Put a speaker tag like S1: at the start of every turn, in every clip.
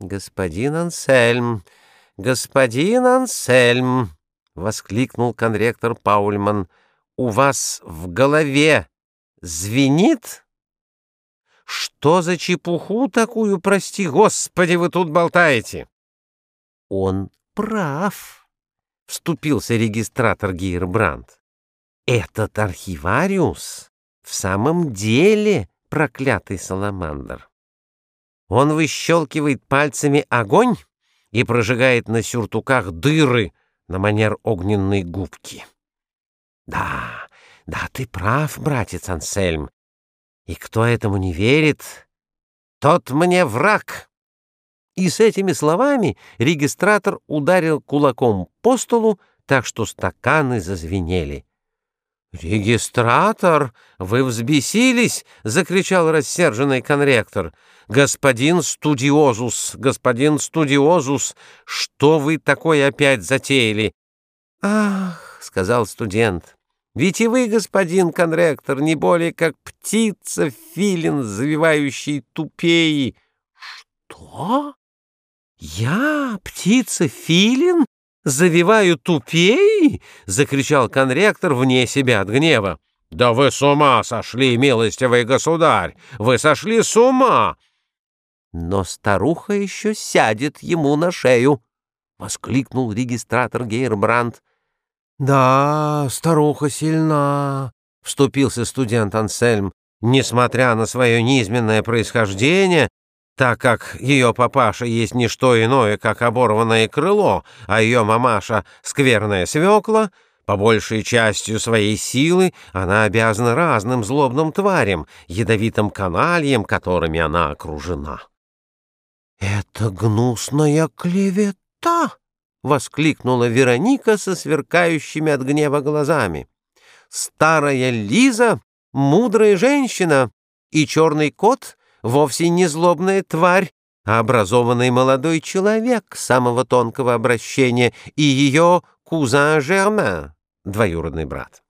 S1: «Господин Ансельм! Господин Ансельм!» — воскликнул конректор Паульман. «У вас в голове звенит?» «Что за чепуху такую, прости господи, вы тут болтаете?» «Он прав», — вступился регистратор Гейрбранд. «Этот архивариус в самом деле проклятый саламандр. Он выщелкивает пальцами огонь и прожигает на сюртуках дыры на манер огненной губки. Да, да, ты прав, братец Ансельм. И кто этому не верит, тот мне враг. И с этими словами регистратор ударил кулаком по столу, так что стаканы зазвенели. «Регистратор, вы взбесились!» — закричал рассерженный конректор. «Господин Студиозус, господин Студиозус, что вы такое опять затеяли?» «Ах!» — сказал студент. «Ведь и вы, господин конректор, не более как птица, филин, завивающий тупеи». «Что? Я птица, филин?» Завиваю тупей!» — закричал конректор вне себя от гнева. «Да вы с ума сошли, милостивый государь! Вы сошли с ума!» «Но старуха еще сядет ему на шею!» — воскликнул регистратор Гейрбранд. «Да, старуха сильна!» — вступился студент Ансельм. «Несмотря на свое низменное происхождение, так как ее папаша есть не что иное, как оборванное крыло, а ее мамаша — скверная свекла, по большей частью своей силы она обязана разным злобным тварям, ядовитым канальям, которыми она окружена. «Это гнусная клевета!» — воскликнула Вероника со сверкающими от гнева глазами. «Старая Лиза — мудрая женщина, и черный кот вовсе не злобная тварь, а образованный молодой человек самого тонкого обращения и ее кузан Жермен, двоюродный брат.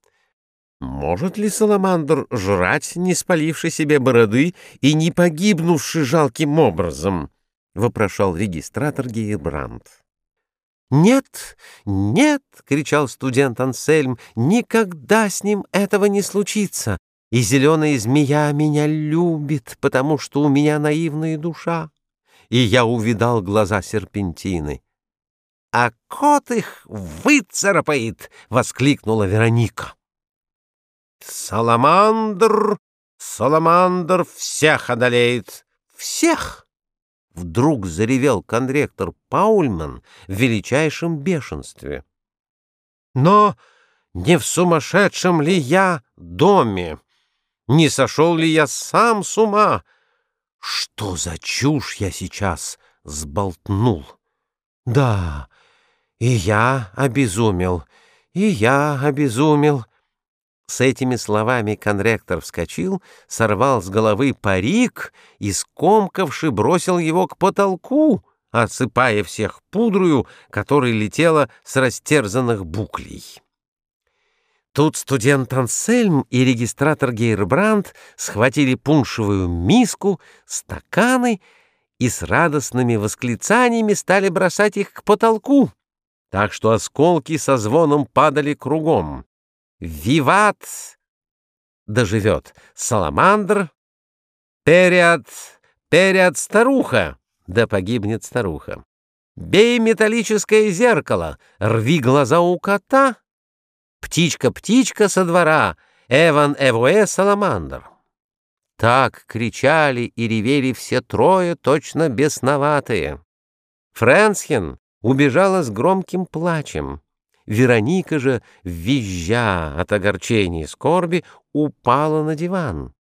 S1: Может ли Саламандр жрать, не спаливший себе бороды и не погибнувший жалким образом? — вопрошал регистратор Гейбранд. «Нет, нет!» — кричал студент Ансельм. «Никогда с ним этого не случится и зеленая змея меня любит, потому что у меня наивная душа. И я увидал глаза серпентины. — А кот их выцарапает! — воскликнула Вероника. — Саламандр, саламандр всех одолеет! Всех! Вдруг заревел конректор Паульман в величайшем бешенстве. — Но не в сумасшедшем ли я доме? Не сошел ли я сам с ума? Что за чушь я сейчас сболтнул? Да, и я обезумел, и я обезумел. С этими словами конректор вскочил, сорвал с головы парик и, скомкавши, бросил его к потолку, осыпая всех пудрою, которая летела с растерзанных буклей. Тут студент Ансельм и регистратор Гейрбранд схватили пуншевую миску, стаканы и с радостными восклицаниями стали бросать их к потолку, так что осколки со звоном падали кругом. «Виват!» доживет Саламандр, «Период! Период старуха!» да погибнет старуха. «Бей металлическое зеркало! Рви глаза у кота!» «Птичка-птичка со двора! Эван Эвуэ Саламандр!» Так кричали и ревели все трое, точно бесноватые. Фрэнсхен убежала с громким плачем. Вероника же, визжа от огорчения и скорби, упала на диван.